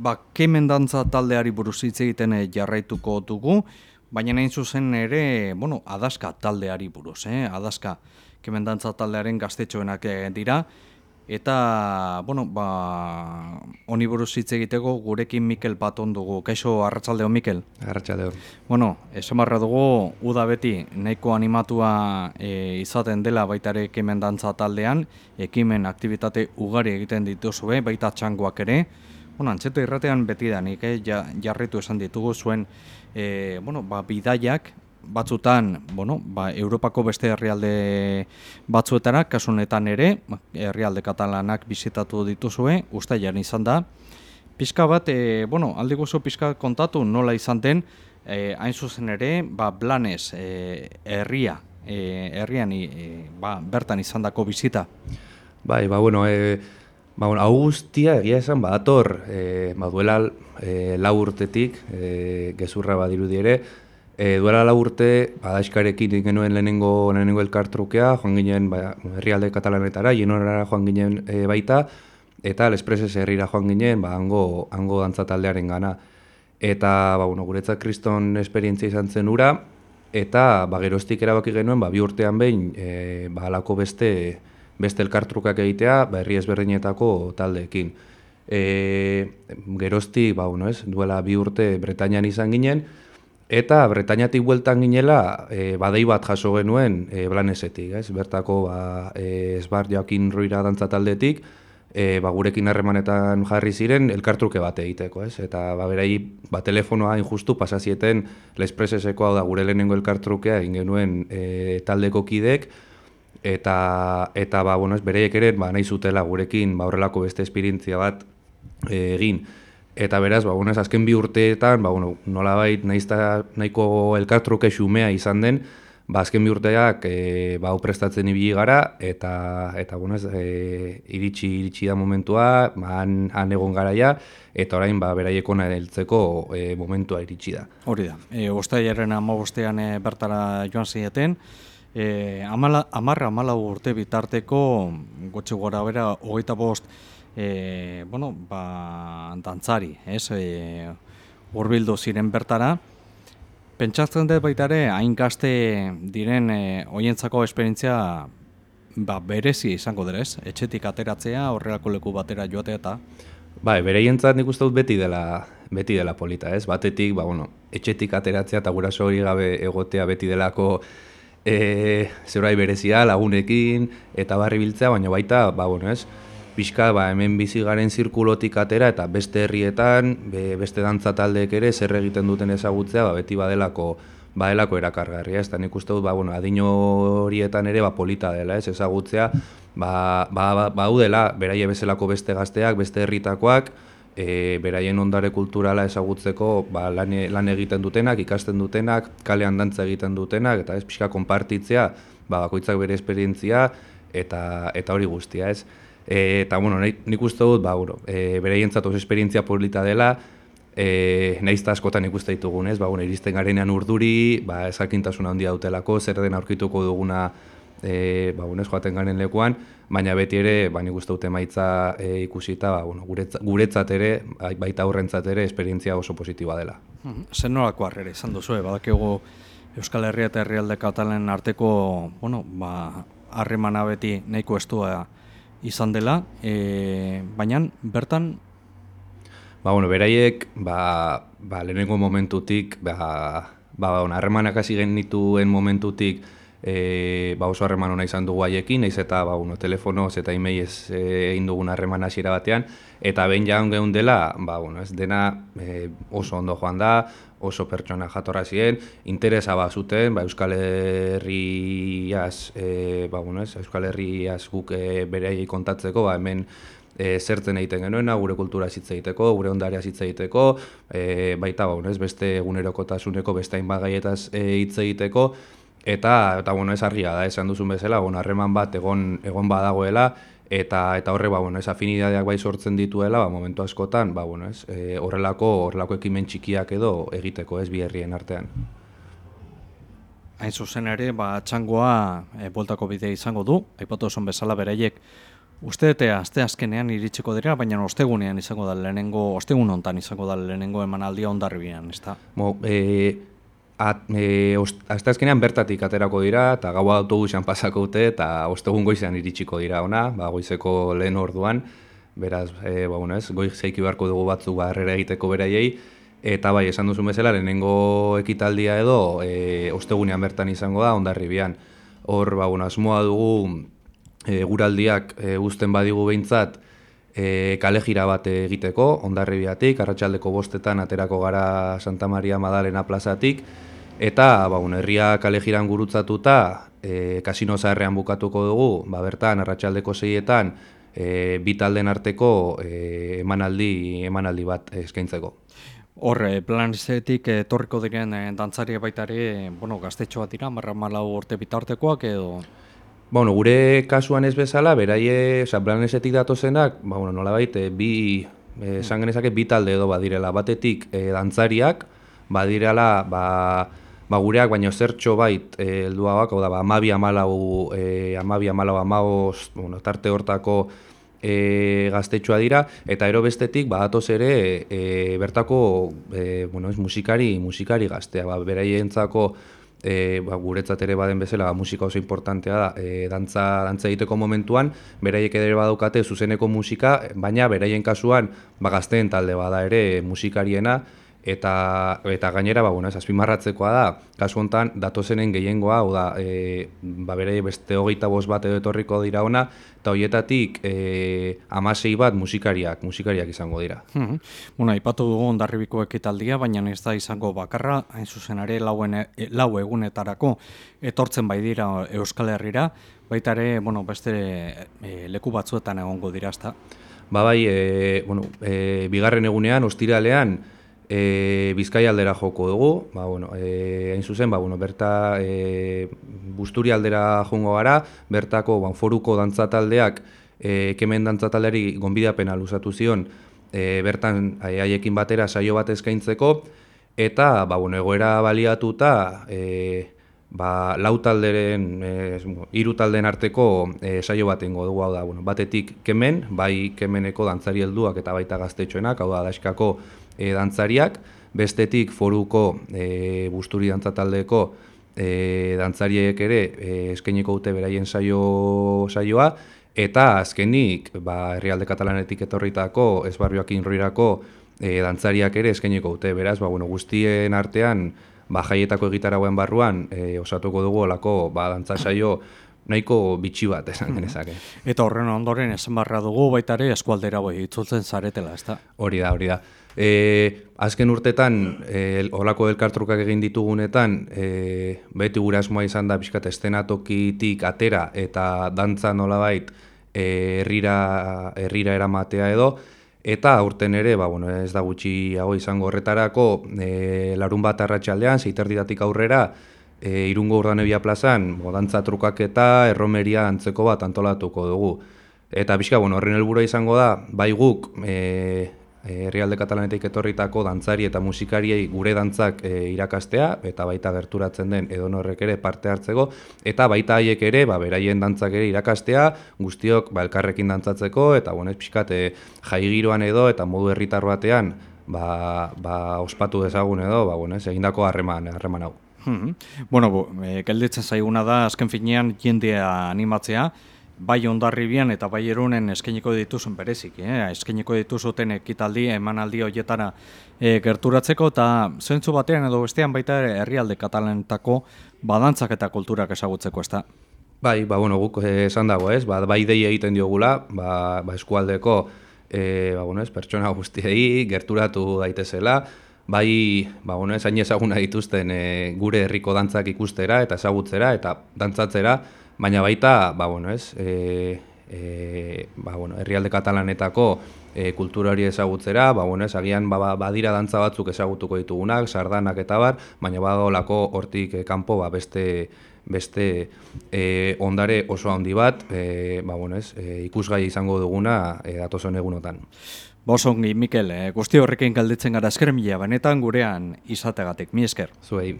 Ba, kemen dantza taldeari buruz hitz egiten eh, jarraituko dugu, baina nahin zuzen ere, bueno, adaska taldeari buruz, eh? adaska kemen dantza taldearen gaztetxoenak eh, dira, eta, bueno, ba, honi buruz hitz egiteko gurekin Mikel Baton dugu. Kaixo, arratsaldeo Mikel? Arratxaldeo. Bueno, esamarra dugu, uda beti nahiko animatua e, izaten dela baitare kemen dantza taldean, ekimen aktivitate ugari egiten dituzue, baita txangoak ere, Bueno, antxeto irratean beti da, nik eh, ja, jarritu esan ditugu zuen eh, bueno, ba, bidaiak batzutan bueno, ba, Europako beste herrialde batzuetara, kasunetan ere, herrialde katalanak bizitatu dituzue, uste jan izan da. Pizka bat, e, bueno, aldi guzu pizka kontatu nola izan den, e, hain zuzen ere, ba, Blanes, e, herria, e, herrian e, ba, bertan izan dako bizita. Bai, ba, bueno, e, Ba, bueno, hau guztia egia esan badator, e, ba, duela e, lau urtetik, e, gezurra badirudi ere, e, duela lau urte, badaiskarekin genuen lehenengo, lehenengo elkartrukea, joan ginen ba, herrialde katalanetara, jenorara joan ginen e, baita, eta lespreses herrira joan ginen, ba, hango, hango dantzataldearen gana. Eta, ba, bueno, guretzat kriston esperientzia izan zen ura, eta ba, geroztik erabaki genuen, ba, bi urtean behin, e, ba, alako beste, beste elkartrukak egitea, ba, herri ezberdinetako taldeekin. E, gerozti, ba, bueno, ez, duela bi urte Bretainian izan ginen, eta Bretainiatik bueltan ginela, e, badei bat jaso genuen e, blanesetik, ez, bertako ba, e, esbar joakin ruira dantza taldetik, e, ba, gurekin harremanetan jarri ziren elkartruke bat egiteko, ez? Eta ba berai ba telefonoa injustu pasazieten Lespreseseko hau da gure lehenengo elkartrukea egin genuen e, taldeko kidek eta eta ba bueno, es bereiek ere ba nahi zutela gurekin ba horrelako beste esperientzia bat e, egin. Eta beraz, ba bueno, azken bi urteetan, ba bueno, nolabait naizta nahiko elkartruke xumea izan den, ba azken bi urteak e, ba prestatzen ibili gara eta eta bueno, es, e, iritsi iritsi da momentua, ba han, han egon garaia eta orain ba beraiek ona heltzeko e, momentua iritsi da. Hori da. Eh, Ostailaren 15ean e, bertara joan zieten. E, amala, amala urte bitarteko gotxe gora bera hogeita bost e, bueno, ba, dantzari, ez, e, urbildu ziren bertara. Pentsatzen dut baita ere, hain gazte diren e, oientzako esperientzia ba, berezi izango dira, ez? Etxetik ateratzea, horrelako leku batera joatea eta... Ba, bere jentzat nik uste dut beti dela, beti dela polita, ez? Batetik, ba, bueno, etxetik ateratzea eta guraso hori gabe egotea beti delako e, zerbait berezia lagunekin eta barri biltzea, baina baita, ba, bueno, ez, pixka, ba, hemen bizi garen zirkulotik atera eta beste herrietan, be, beste dantza taldeek ere zer egiten duten ezagutzea, ba, beti badelako badelako erakargarria, ez da nik uste dut, ba, bueno, adino horietan ere ba, polita dela, ez, ezagutzea, ba, ba, ba, ba, ba beraie bezalako beste gazteak, beste herritakoak, e, beraien ondare kulturala ezagutzeko ba, lan, lan egiten dutenak, ikasten dutenak, kalean dantza egiten dutenak, eta ez pixka konpartitzea, ba, bakoitzak bere esperientzia, eta, eta hori guztia, ez. E, eta, bueno, nik uste dut, ba, bueno, e, beraien zatoz esperientzia polita dela, e, nahiz askotan ikuste ditugun, ez, ba, bueno, iristen garenean urduri, ba, ezakintasuna handia dutelako, zer den aurkituko duguna e, ba, unez joaten garen lekuan, baina beti ere, ba, nik uste dute maitza e, ikusita, ba, bueno, guretzat, guretzat ere, bai, baita aurrentzat ere, esperientzia oso positiboa dela. Mhm. Zer nolako harrere, izan duzu, e, badakego Euskal Herria eta Herrialde Katalen arteko, bueno, ba, harremana beti nahiko estua izan dela, e, baina bertan... Ba, bueno, beraiek, ba, ba, lehenengo momentutik, ba, ba, harremanak hasi genituen momentutik, e, ba oso harreman ona izan dugu haiekin, naiz eta ba uno telefonoz eta emailez e, egin dugun harreman hasiera batean. Eta behin jaun geun dela, ba bueno, ez dena e, oso ondo joan da, oso pertsona jatorra ziren, interesa ba zuten, ba Euskal Herriaz, e, ba bueno, ez Euskal Herriaz guk e, beraiei kontatzeko, ba hemen e, zertzen egiten genuena, gure kultura hitz egiteko, gure ondarea hitz egiteko, e, baita ba, ez, beste egunerokotasuneko beste hainbat gaietaz hitz egiteko, Eta eta bueno, ez argia da, esan duzun bezala, bueno, harreman bat egon egon badagoela eta eta horre ba bueno, ez afinidadeak bai sortzen dituela, ba momentu askotan, ba bueno, ez, e, horrelako horrelako ekimen txikiak edo egiteko, ez bi herrien artean. Hain zuzen ere, ba txangoa e, bueltako bidea izango du. Aipatu oson bezala beraiek Uste dute aste azkenean iritsiko dira, baina ostegunean izango da lehenengo, ostegun hontan izango da lehenengo emanaldia ondarribian, ez da? Mo, e, at, e, ost, azte azkenean bertatik aterako dira, eta gaua autobusean pasako dute, eta ostegun goizean iritsiko dira ona, ba, goizeko lehen orduan, beraz, e, ba, bueno, ez, goiz zeiki beharko dugu batzuk ba, egiteko beraiei, eta bai, esan duzu bezala, lehenengo ekitaldia edo, e, ostegunean bertan izango da, ondarribian. Hor, ba, bueno, asmoa dugu, e, guraldiak e, uzten badigu behintzat e, kale jira bat egiteko, ondarribiatik, arratsaldeko bostetan aterako gara Santa Maria Madalena plazatik, eta ba, un, herria kale jiran gurutzatuta, e, kasino zaharrean bukatuko dugu, ba, bertan, arratsaldeko zeietan, e, bi talden arteko e, emanaldi, emanaldi bat eskaintzeko. Horre, plan izetik etorriko diren e, dantzari baitare, bueno, gaztetxo bat dira, marra malau urte bitartekoak edo... Bueno, gure kasuan ez bezala, beraie, oza, blanesetik datozenak, ba, bueno, nola baite, bi, esan genezake, bi talde edo badirela, batetik e, dantzariak, badirela, ba, ba, gureak, baino zertxo bait, e, eldua bako, da, ba, amabi amalau, e, amabi amalau amaos, bueno, tarte hortako, e, gaztetxoa dira, eta ero bestetik, ba, atoz ere, e, bertako, e, bueno, ez, musikari, musikari gaztea, ba, beraientzako, e, ba, guretzat ere baden bezala ba, musika oso importantea da. E, dantza, dantza egiteko momentuan beraiek ere badaukate zuzeneko musika baina beraien kasuan ba, gazteen talde bada ere musikariena eta eta gainera ba bueno, azpimarratzekoa da kasu hontan datozenen gehiengoa, hau da, e, ba bere beste 25 bat edo etorriko dira ona eta hoietatik e, 16 bat musikariak, musikariak izango dira. Mm Bueno, aipatu dugu Hondarribiko ekitaldia, baina ez da izango bakarra, hain zuzen ere lauen e, lau egunetarako etortzen bai dira Euskal Herrira, baita ere, bueno, beste e, leku batzuetan egongo dira, ezta. Ba bai, e, bueno, e, bigarren egunean, ostiralean, e, Bizkai aldera joko dugu, ba, bueno, e, hain zuzen, ba, bueno, berta e, busturi aldera jongo gara, bertako ban, foruko dantzataldeak, e, kemen dantzataldeari gonbidapena luzatu zion, e, bertan haiekin batera saio bat eskaintzeko, eta ba, bueno, egoera baliatuta, e, ba, lau talderen, e, iru talden arteko e, saio bat ingo dugu, hau da, bueno, batetik kemen, bai kemeneko dantzari helduak eta baita gaztetxoenak, hau da, daskako e, dantzariak, bestetik foruko e, busturi dantzataldeko e, dantzariek ere e, eskainiko dute beraien saio saioa, eta azkenik ba, herrialde katalanetik etorritako esbarbioak inroirako e, dantzariak ere eskainiko dute, beraz, ba, bueno, guztien artean, ba, jaietako egitaragoen barruan e, osatuko dugu olako ba, dantza saio nahiko bitxi bat esan genezake. Eta horren ondoren esan barra dugu baita ere eskualdera boi itzultzen zaretela, ezta? Hori da, hori da. E, azken urtetan, e, olako elkartrukak egin ditugunetan, e, beti gure asmoa izan da pixkat estenatokitik atera eta dantza nolabait e, herrira, herrira eramatea edo, Eta aurten ere, ba, bueno, ez da gutxi hago izango horretarako, e, larun bat arratsaldean zeiterdidatik aurrera, e, irungo urdanebia plazan, modantza trukak eta erromeria antzeko bat antolatuko dugu. Eta bizka, bueno, horren helburua izango da, bai guk, e, herrialde katalanetik etorritako dantzari eta musikariei gure dantzak e, irakastea, eta baita gerturatzen den edonorrek ere parte hartzeko, eta baita haiek ere, ba, beraien dantzak ere irakastea, guztiok ba, elkarrekin dantzatzeko, eta bueno, pixkat, e, jai giroan edo, eta modu herritar batean, ba, ba, ospatu dezagun edo, ba, bueno, ez, egindako harreman, harreman hau. Hmm. Bueno, e, gelditzen zaiguna da, azken finean jendea animatzea, bai ondarribian eta bai erunen eskainiko dituzun berezik, eh? eskainiko dituzuten ekitaldi emanaldi horietara e, gerturatzeko eta zentzu batean edo bestean baita herrialde katalanetako badantzak eta kulturak ezagutzeko, ezta? Bai, ba, bueno, guk esan dago, ez? Ba, bai dei egiten diogula, ba, ba eskualdeko e, ba, bueno, ez, pertsona guztiei gerturatu daitezela, bai, ba, bueno, ez, ezaguna dituzten e, gure herriko dantzak ikustera eta ezagutzera eta dantzatzera, baina baita, ba, bueno, ez, e, e, ba, bueno, herrialde katalanetako e, kultura hori ezagutzera, ba, bueno, ez, agian ba, ba, badira dantza batzuk ezagutuko ditugunak, sardanak eta bar, baina badolako hortik e, kanpo ba, beste beste e, ondare oso handi bat, e, ba, bueno, ez, e, ikusgai izango duguna e, datozen egunotan. Bosongi, Mikel, e, guzti horrekin galditzen gara esker mila, benetan gurean izategatik, mi esker. Zuei.